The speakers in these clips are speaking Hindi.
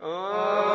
Oh.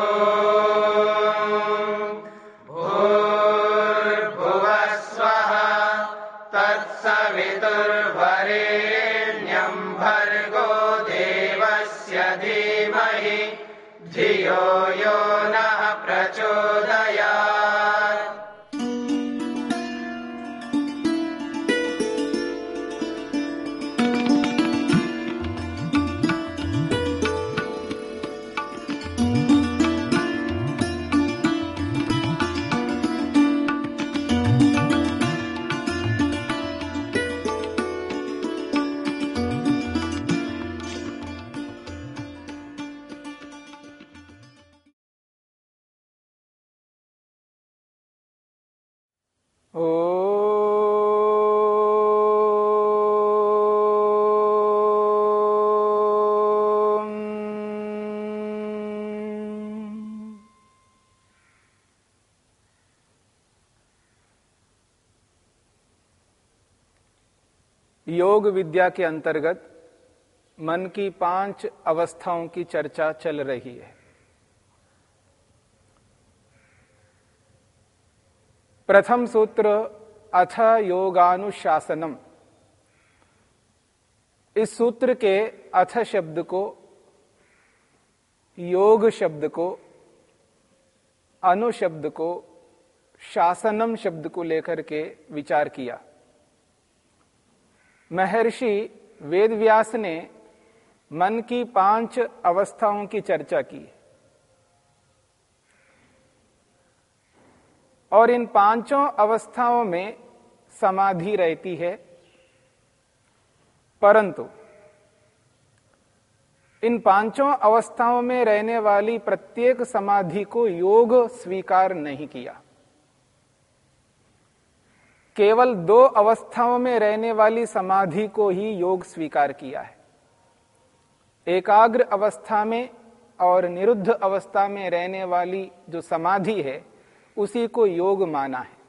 योग विद्या के अंतर्गत मन की पाँच अवस्थाओं की चर्चा चल रही है। प्रथम सूत्र, अथ योगानुशासनम। इस सूत्र के अथ शब्द को, योग शब्द को अनुशब्द को, शासनम शब्द को लेकर के विचार किया। महर्षि वेदव्यास ने मन की पाँच अवस्थाओं की चर्चा की। और इन पाँचों अवस्थाओं में समाधि रहती है। परंतु इन पाँचों अवस्थाओं में रहने वाली प्रत्येक समाधि को योग स्वीकार नहीं किया। केवल दो अवस्थाओं में रहने वाली समाधि को ही योग स्वीकार किया है। एकाग्र अवस्था में और निरुद्ध अवस्था में रहने वाली जो समाधि है, उसी को योग माना है।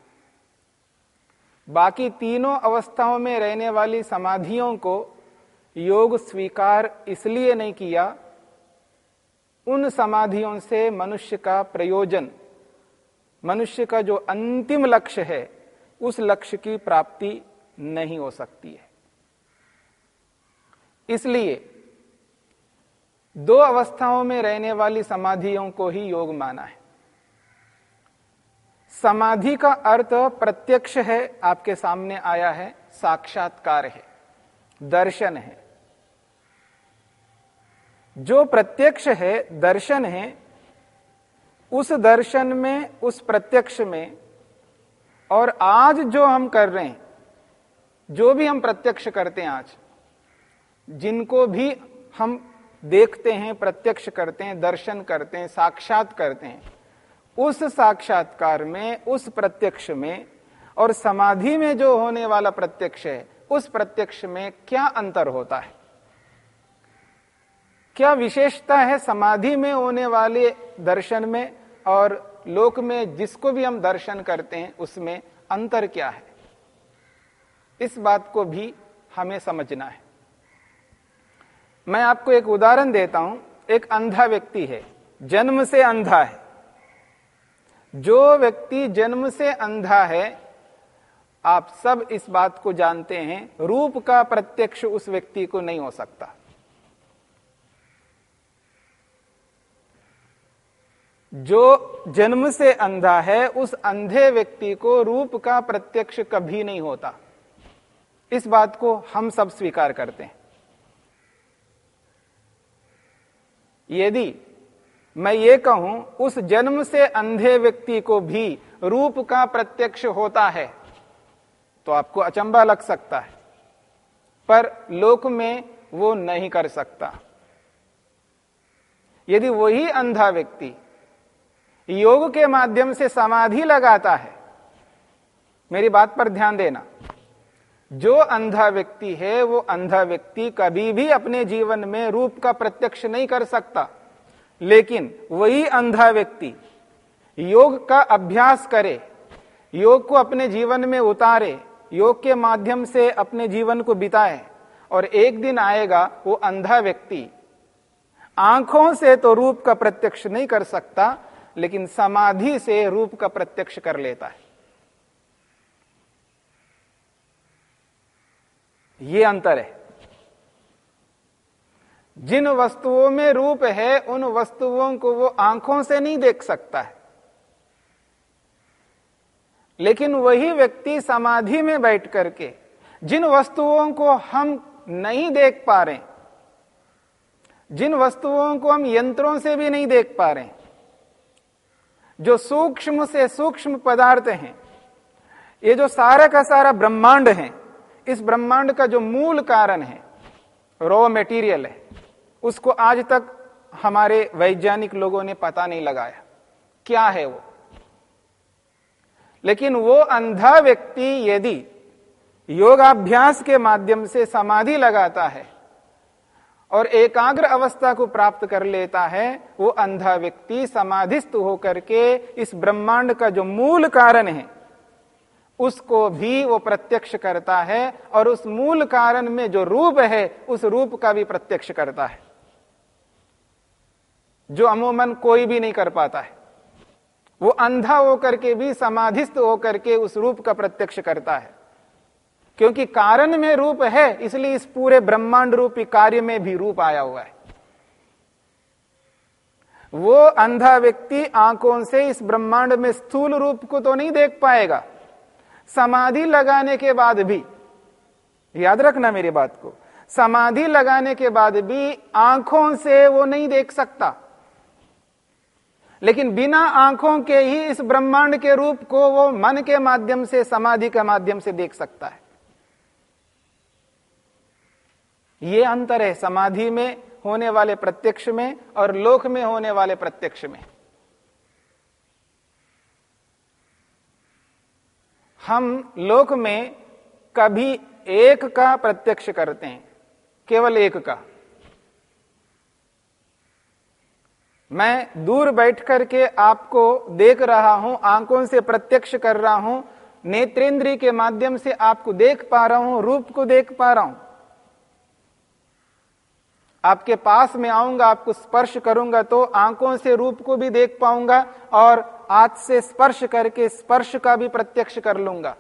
बाकी तीनों अवस्थाओं में रहने वाली समाधियों को योग स्वीकार इसलिए नहीं किया, उन समाधियों से मनुष्य का प्रयोजन, मनुष्य का जो अंतिम लक्ष्य है उस लक्ष्य की प्राप्ति नहीं हो सकती है। इसलिए दो अवस्थाओं में रहने वाली समाधियों को ही योग माना है। समाधि का अर्थ प्रत्यक्ष है, आपके सामने आया है, साक्षात्कार है, दर्शन है। जो प्रत्यक्ष है, दर्शन है, उस दर्शन में, उस प्रत्यक्ष में और आज जो हम कर रहे हैं, जो भी हम प्रत्यक्ष करते हैं आज, जिनको भी हम देखते हैं, प्रत्यक्ष करते हैं, दर्शन करते हैं, साक्षात करते हैं, उस साक्षात्कार में, उस प्रत्यक्ष में और समाधि में जो होने वाला प्रत्यक्ष है, उस प्रत्यक्ष में क्या अंतर होता है? क्या विशेषता है समाधि में होने वाले दर्शन में और लोक में जिसको भी हम दर्शन करते हैं, उसमें अंतर क्या है? इस बात को भी हमें समझना है। मैं आपको एक उदाहरण देता हूँ। एक अंधा व्यक्ति है, जन्म से अंधा है। जो व्यक्ति जन्म से अंधा है, आप सब इस बात को जानते हैं, रूप का प्रत्यक्ष उस व्यक्ति को नहीं हो सकता। जो जन्म से अंधा है, उस अंधे व्यक्ति को रूप का प्रत्यक्ष कभी नहीं होता। इस बात को हम सब स्वीकार करते हैं। यदि मैं ये कहूँ, उस जन्म से अंधे व्यक्ति को भी रूप का प्रत्यक्ष होता है तो आपको अचंबा लग सकता है। पर लोक में वो नहीं कर सकता। यदि वही अंधा व्यक्ति योग के माध्यम से समाधि लगाता है। मेरी बात पर ध्यान देना। जो अंधा व्यक्ति है, वो अंधा व्यक्ति कभी भी अपने जीवन में रूप का प्रत्यक्ष नहीं कर सकता। लेकिन वही अंधा व्यक्ति योग का अभ्यास करे, योग को अपने जीवन में उतारे, योग के माध्यम से अपने जीवन को बिताए और एक दिन आएगा वो अंधा व्यक्ति। आँखों से तो रूप का प्रत्यक्ष नहीं कर सकता लेकिन समाधि से रूप का प्रत्यक्ष कर लेता है। ये अंतर है। जिन वस्तुओं में रूप है, उन वस्तुओं को वो आँखों से नहीं देख सकता है। लेकिन वही व्यक्ति समाधि में बैठ करके, जिन वस्तुओं को हम नहीं देख पा रहे जिन वस्तुओं को हम यंत्रों से भी नहीं देख पा रहे जो सूक्ष्म से सूक्ष्म पदार्थ हैं, ये जो सारा का सारा ब्रह्मांड है, इस ब्रह्मांड का जो मूल कारण है रॉ मेटीरियल है, उसको आज तक हमारे वैज्ञानिक लोगों ने पता नहीं लगाया। क्या है वो? लेकिन वो अंधा व्यक्ति यदि योगाभ्यास के माध्यम से समाधि लगाता है और एकाग्र अवस्था को प्राप्त कर लेता है, वो अंधा व्यक्ति, समाधिस्थ होकर के इस ब्रह्मांड का जो मूल कारण है, उसको भी वो प्रत्यक्ष करता है और उस मूल कारण में जो रूप है, उस रूप का भी प्रत्यक्ष करता है। जो अमूमन कोई भी नहीं कर पाता है, वो अंधा होकर के भी, समाधिस्थ होकर के उस रूप का प्रत्यक्ष करता है। क्योंकि कारण में रूप है, इसलिए इस पूरे ब्रह्मांड रूपी कार्य में भी रूप आया हुआ है। वो अंधा व्यक्ति आँखों से इस ब्रह्मांड में स्थूल रूप को तो नहीं देख पाएगा। समाधि लगाने के बाद भी, याद रखना मेरी बात को, समाधि लगाने के बाद भी आँखों से वो नहीं देख सकता। लेकिन बिना आँखों के ही इस ब्रह्मांड के रूप को वो मन के माध्यम से, समाधि के माध्यम से देख सकता है। ये अंतर है समाधि में, होने वाले प्रत्यक्ष में और लोक में होने वाले प्रत्यक्ष में। हम लोक में कभी एक का प्रत्यक्ष करते हैं, केवल एक का। मैं दूर बैठ करके आपको देख रहा हूँ, आँखों से प्रत्यक्ष कर रहा हूँ, नेत्रेंद्री के माध्यम से आपको देख पा रहा हूँ, रूप को देख पा रहा हूँ। आपके पास में आऊँगा, आपको स्पर्श करूँगा तो आँखों से रूप को भी देख पाऊँगा और हाथ से स्पर्श करके स्पर्श का भी प्रत्यक्ष कर लूँगा।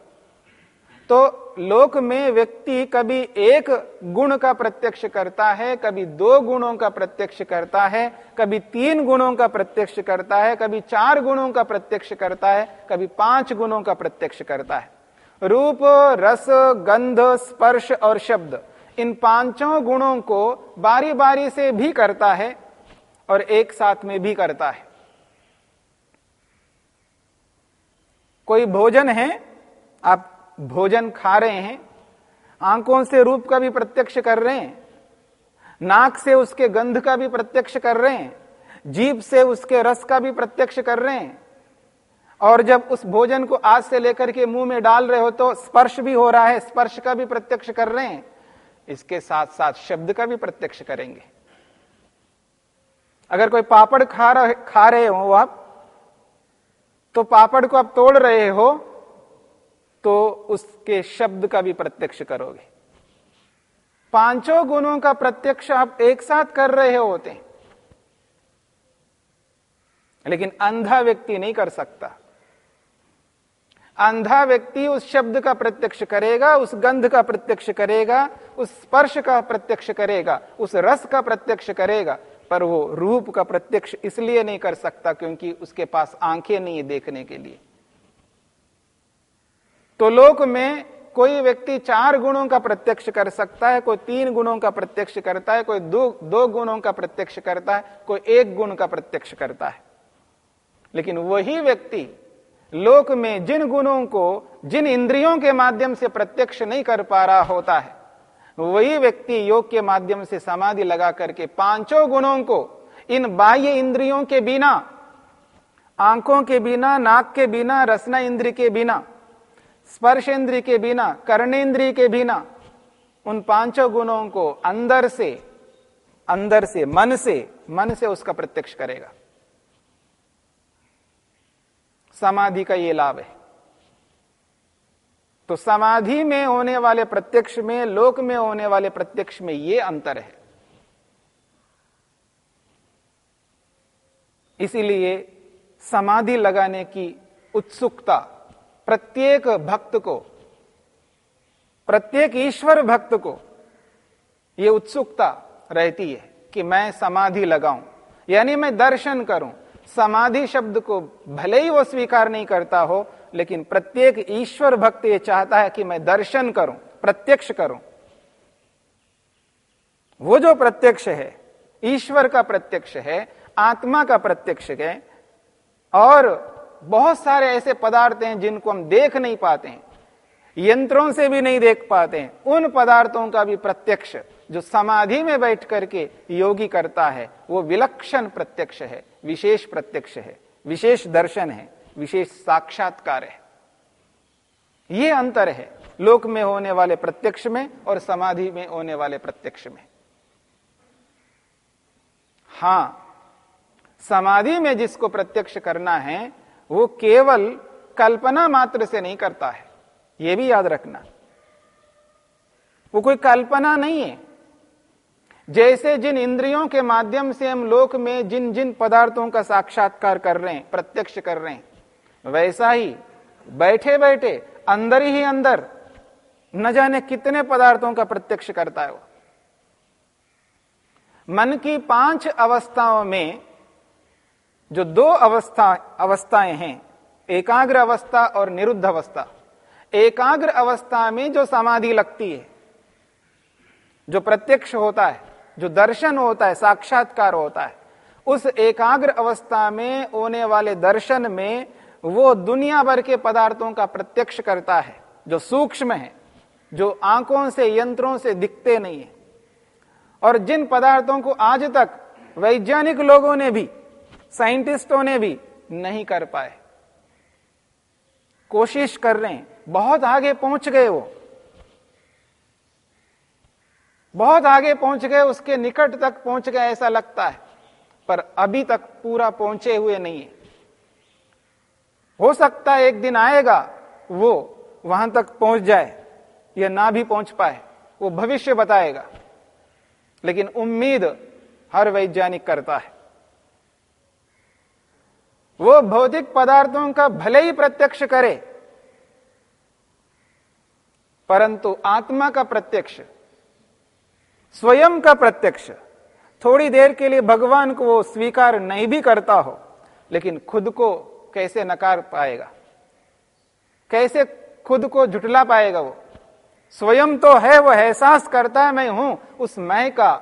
तो लोक में व्यक्ति कभी एक गुण का प्रत्यक्ष करता है, कभी दो गुणों का प्रत्यक्ष करता है, कभी तीन गुणों का प्रत्यक्ष करता है, कभी चार गुणों का प्रत्यक्ष करता है, कभी पाँच गुणों का प्रत्यक्ष करता है। रूप, रस, गंध, स्पर्श और शब्द इन पाँचों गुणों को बारी बारी से भी करता है और एक साथ में भी करता है। कोई भोजन है, आप भोजन खा रहे हैं, आँखों से रूप का भी प्रत्यक्ष कर रहे हैं, नाक से उसके गंध का भी प्रत्यक्ष कर रहे हैं, जीभ से उसके रस का भी प्रत्यक्ष कर रहे हैं, और जब उस भोजन को आज से लेकर के मुँह में डाल रहे हो तो स्पर्श भी हो रहा है, स्पर्श का भी प्रत्यक्ष कर रहे हैं। इसके साथ साथ शब्द का भी प्रत्यक्ष करेंगे। अगर कोई पापड़ खा रहे खा रहे हो आप तो पापड़ को आप तोड़ रहे हो तो उसके शब्द का भी प्रत्यक्ष करोगे। पाँचों गुणों का प्रत्यक्ष आप एक साथ कर रहे होते हैं। लेकिन अंधा व्यक्ति नहीं कर सकता। अंधा व्यक्ति उस शब्द का प्रत्यक्ष करेगा, उस गंध का प्रत्यक्ष करेगा, उस स्पर्श का प्रत्यक्ष करेगा, उस रस का प्रत्यक्ष करेगा, पर वो रूप का प्रत्यक्ष इसलिए नहीं कर सकता क्योंकि उसके पास आँखें नहीं है देखने के लिए। तो लोक में कोई व्यक्ति चार गुणों का प्रत्यक्ष कर सकता है, कोई तीन गुणों का प्रत्यक्ष करता है, कोई दो दो गुणों का प्रत्यक्ष करता है, कोई एक गुण का प्रत्यक्ष करता है। लेकिन वही व्यक्ति लोक में जिन गुणों को, जिन इंद्रियों के माध्यम से प्रत्यक्ष नहीं कर पा रहा होता है, वही व्यक्ति योग के माध्यम से समाधि लगा करके पाँचों गुणों को, इन बाह्य इंद्रियों के बिना, आँखों के बिना, नाक के बिना, रसना इंद्र के बिना, स्पर्श इंद्र के बिना कर्णेन्द्रिय के बिना, उन पाँचों गुणों को अंदर से अंदर से, मन से मन से उसका प्रत्यक्ष करेगा। समाधि का ये लाभ है। तो समाधि में होने वाले प्रत्यक्ष में, लोक में होने वाले प्रत्यक्ष में ये अंतर है। इसीलिए समाधि लगाने की उत्सुकता प्रत्येक भक्त को, प्रत्येक ईश्वर भक्त को यह उत्सुकता रहती है कि मैं समाधि लगाऊँ, यानी मैं दर्शन करूँ। समाधि शब्द को भले ही वो स्वीकार नहीं करता हो, लेकिन प्रत्येक ईश्वर भक्त ये चाहता है कि मैं दर्शन करूँ, प्रत्यक्ष करूँ। वो जो प्रत्यक्ष है, ईश्वर का प्रत्यक्ष है, आत्मा का प्रत्यक्ष है, और बहुत सारे ऐसे पदार्थ हैं जिनको हम देख नहीं पाते हैं, यंत्रों से भी नहीं देख पाते हैं, उन पदार्थों का भी प्रत्यक्ष जो समाधि में बैठ करके योगी करता है, वो विलक्षण प्रत्यक्ष है, विशेष प्रत्यक्ष है, विशेष दर्शन है, विशेष साक्षात्कार है। ये अंतर है, लोक में होने वाले प्रत्यक्ष में और समाधि में होने वाले प्रत्यक्ष में। हाँ, समाधि में जिसको प्रत्यक्ष करना है, वो केवल कल्पना मात्र से नहीं करता है। यह भी याद रखना। वो कोई कल्पना नहीं है। जैसे जिन इंद्रियों के माध्यम से हम लोक में जिन जिन पदार्थों का साक्षात्कार कर रहे हैं, प्रत्यक्ष कर रहे हैं, वैसा ही बैठे बैठे अंदर ही अंदर, न जाने कितने पदार्थों का प्रत्यक्ष करता है वो। मन की पाँच अवस्थाओं में जो दो अवस्था, अवस्थाएँ हैं, एकाग्र अवस्था और निरुद्ध अवस्था, एकाग्र अवस्था में जो समाधि लगती है, जो प्रत्यक्ष होता है जो दर्शन होता है, साक्षात्कार होता है, उस एकाग्र अवस्था में, होने वाले दर्शन में, वो दुनिया भर के पदार्थों का प्रत्यक्ष करता है, जो सूक्ष्म है, जो आँखों से, यंत्रों से दिखते नहीं है। और जिन पदार्थों को आज तक वैज्ञानिक लोगों ने भी, साइंटिस्टों ने भी नहीं कर पाए, कोशिश कर रहे हैं, बहुत आगे पहुँच गए वो। बहुत आगे पहुँच गए, उसके निकट तक पहुँच गए, ऐसा लगता है। पर अभी तक पूरा पहुँचे हुए नहीं है। हो सकता है एक दिन आएगा, वो वहाँ तक पहुँच जाए, या ना भी पहुँच पाए, वो भविष्य बताएगा। लेकिन उम्मीद हर वैज्ञानिक करता है। वो भौतिक पदार्थों का भले ही प्रत्यक्ष करे, परंतु आत्मा का प्रत्यक्ष स्वयं का प्रत्यक्ष। थोड़ी देर के लिए भगवान को वो स्वीकार नहीं भी करता हो, लेकिन खुद को कैसे नकार पाएगा? कैसे खुद को झुटला पाएगा वो? स्वयं तो है वो एहसास करता है, मैं हूँ, उस मैं का,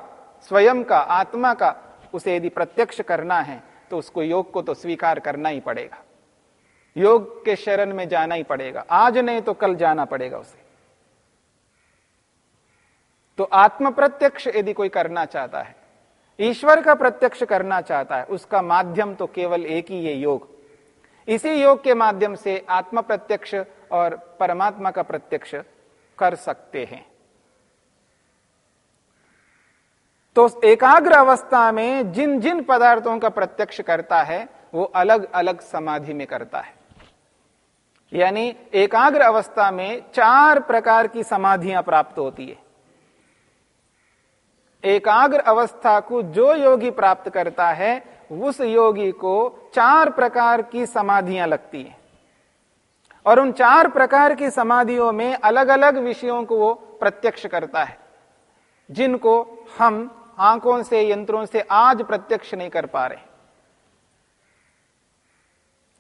स्वयं का, आत्मा का, उसे यदि प्रत्यक्ष करना है तो उसको योग को तो स्वीकार करना ही पड़ेगा। योग के शरण में जाना ही पड़ेगा। आज नहीं तो कल जाना पड़ेगा उसे। तो आत्म प्रत्यक्ष यदि कोई करना चाहता है, ईश्वर का प्रत्यक्ष करना चाहता है, उसका माध्यम तो केवल एक ही है योग। इसी योग के माध्यम से आत्म प्रत्यक्ष और परमात्मा का प्रत्यक्ष कर सकते हैं। तो एकाग्र अवस्था में जिन जिन पदार्थों का प्रत्यक्ष करता है, वो अलग अलग समाधि में करता है। यानी एकाग्र अवस्था में चार प्रकार की समाधियाँ प्राप्त होती है। एकाग्र अवस्था को जो योगी प्राप्त करता है, उस योगी को चार प्रकार की समाधियाँ लगती हैं। और उन चार प्रकार की समाधियों में अलग अलग विषयों को वो प्रत्यक्ष करता है, जिनको हम आँखों से, यंत्रों से आज प्रत्यक्ष नहीं कर पा रहे।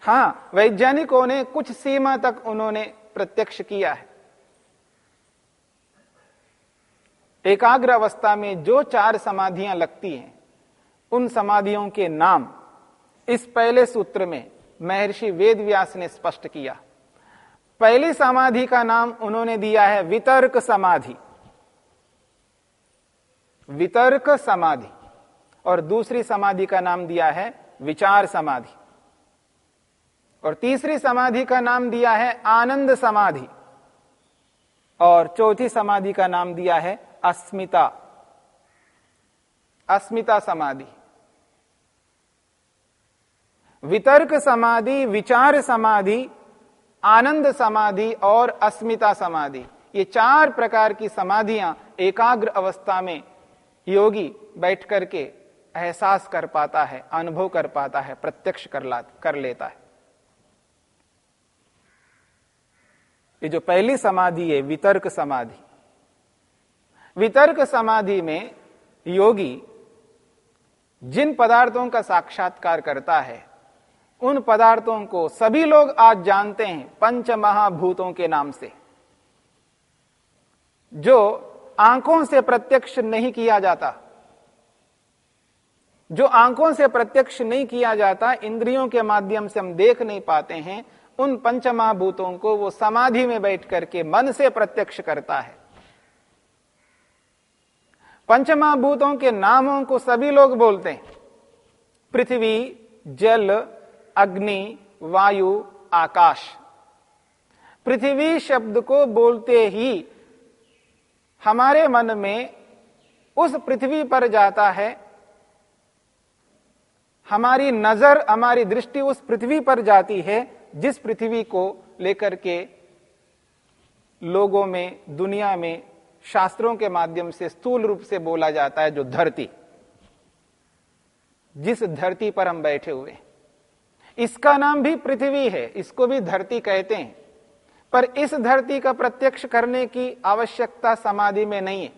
हाँ, वैज्ञानिकों ने कुछ सीमा तक उन्होंने प्रत्यक्ष किया है। एकाग्र अवस्था में जो चार समाधियाँ लगती हैं, उन समाधियों के नाम इस पहले सूत्र में महर्षि वेदव्यास ने स्पष्ट किया। पहली समाधि का नाम उन्होंने दिया है वितर्क समाधि। वितर्क समाधि। और दूसरी समाधि का नाम दिया है विचार समाधि। और तीसरी समाधि का नाम दिया है आनंद समाधि। और चौथी समाधि का नाम दिया है अस्मिता। अस्मिता समाधि। वितर्क समाधि, विचार समाधि, आनंद समाधि और अस्मिता समाधि। ये चार प्रकार की समाधियाँ एकाग्र अवस्था में योगी बैठ करके एहसास कर पाता है, अनुभव कर पाता है, प्रत्यक्ष कर ला, कर लेता है। ये जो पहली समाधि है, वितर्क समाधि। वितर्क समाधि में योगी जिन पदार्थों का साक्षात्कार करता है, उन पदार्थों को सभी लोग आज जानते हैं पंच महाभूतों के नाम से, जो आँखों से प्रत्यक्ष नहीं किया जाता। जो आँखों से प्रत्यक्ष नहीं किया जाता, इंद्रियों के माध्यम से हम देख नहीं पाते हैं, उन पंचमहाभूतों को वो समाधि में बैठ करके मन से प्रत्यक्ष करता है। पंचमहाभूतों के नामों को सभी लोग बोलते हैं। पृथ्वी, जल, अग्नि, वायु, आकाश। पृथ्वी शब्द को बोलते ही हमारे मन में उस पृथ्वी पर जाता है। हमारी नज़र, हमारी दृष्टि उस पृथ्वी पर जाती है, जिस पृथ्वी को लेकर के लोगों में, दुनिया में शास्त्रों के माध्यम से स्थूल रूप से बोला जाता है जो धरती। जिस धरती पर हम बैठे हुए इसका नाम भी पृथ्वी है, इसको भी धरती कहते हैं। पर इस धरती का प्रत्यक्ष करने की आवश्यकता समाधि में नहीं है,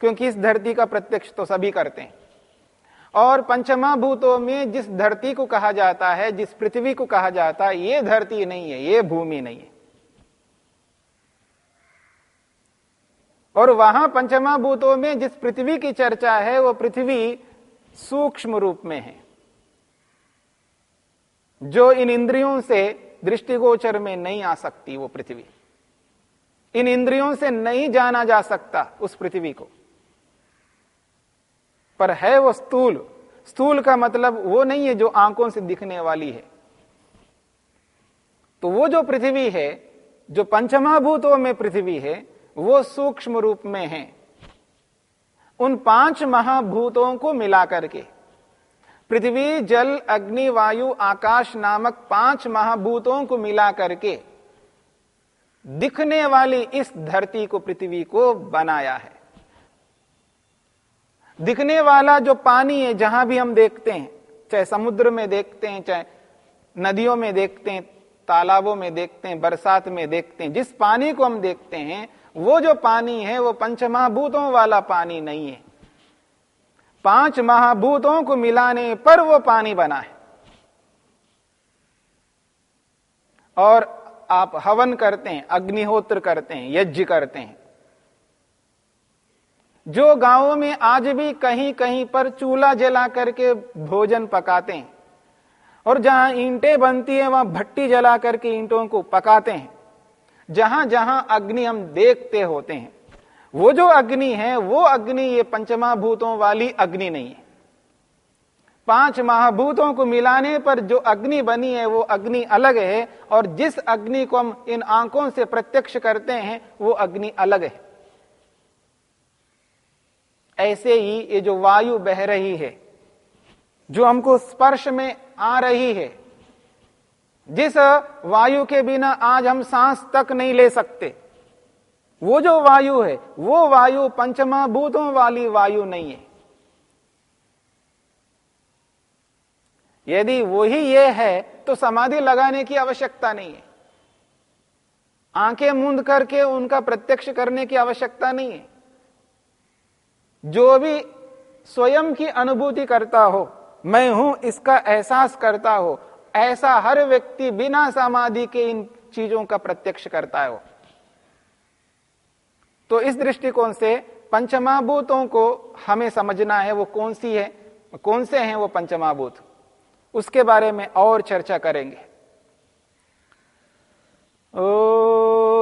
क्योंकि इस धरती का प्रत्यक्ष तो सभी करते हैं। और पंचमा भूतों में जिस धरती को कहा जाता है, जिस पृथ्वी को कहा जाता है, ये धरती नहीं है, ये भूमि नहीं है। और वहाँ पंचमा भूतों में जिस पृथ्वी की चर्चा है, वो पृथ्वी सूक्ष्म रूप में है। जो इन इंद्रियों से दृष्टिगोचर में नहीं आ सकती वो पृथ्वी। इन इंद्रियों से नहीं जाना जा सकता उस पृथ्वी को। पर है वो स्थूल। स्थूल का मतलब वो नहीं है जो आँखों से दिखने वाली है। तो वो जो पृथ्वी है, जो पंचमाभूतों में पृथ्वी है वो सूक्ष्म रूप में है। उन पाँच महाभूतों को मिला करके पृथ्वी, जल, अग्नि, वायु, आकाश नामक पाँच महाभूतों को मिला करके दिखने वाली इस धरती को पृथ्वी को बनाया है। दिखने वाला जो पानी है, जहाँ भी हम देखते हैं, चाहे समुद्र में देखते हैं, चाहे नदियों में देखते हैं, तालाबों में देखते हैं, बरसात में देखते हैं, जिस पानी को हम देखते हैं वो जो पानी है, वो पंचमहाभूतों वाला पानी नहीं है। पाँच महाभूतों को मिलाने पर वो पानी बना है। और आप हवन करते हैं, अग्निहोत्र करते हैं, यज्ञ करते हैं। जो गाँवों में आज भी कहीं कहीं पर चूल्हा जला करके भोजन पकाते हैं, और जहाँ ईंटें बनती है, वहाँ भट्टी जला करके ईंटों को पकाते हैं जहाँ जहाँ अग्नि हम देखते होते हैं, वो जो अग्नि है, वो अग्नि ये पंचमा भूतों वाली अग्नि नहीं है। पाँच महाभूतों को मिलाने पर जो अग्नि बनी है, वो अग्नि अलग है, और जिस अग्नि को हम इन आँखों से प्रत्यक्ष करते हैं, वो अग्नि अलग है। ऐसे ही ये जो वायु बह रही है, जो हमको स्पर्श में आ रही है जिस वायु के बिना आज हम सांस तक नहीं ले सकते, वो जो वायु है, वो वायु पंचमा भूतों वाली वायु नहीं है। यदि वही ये है तो समाधि लगाने की आवश्यकता नहीं है। आँखें मूंद करके उनका प्रत्यक्ष करने की आवश्यकता नहीं है। जो भी स्वयं की अनुभूति करता हो, मैं हूँ, इसका एहसास करता हो ऐसा हर व्यक्ति बिना समाधि के इन चीज़ों का प्रत्यक्ष करता है वो। तो इस दृष्टिकोण से पंचमाभूतों को हमें समझना है वो कौन सी है, कौन से हैं वो पंचमाभूत उसके बारे में और चर्चा करेंगे। ओ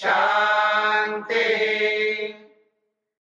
शान्ति शान्ति शान्तिः